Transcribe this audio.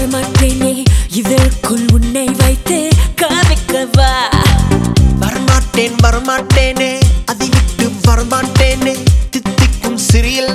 மறக்க மாட்டேனே இதற்குள் உன்னை வைத்து காமிக்கவா? வரமாட்டேன் வரமாட்டேனே அதை விட்டு வரமாட்டேனே தித்திக்கும் சிறியில்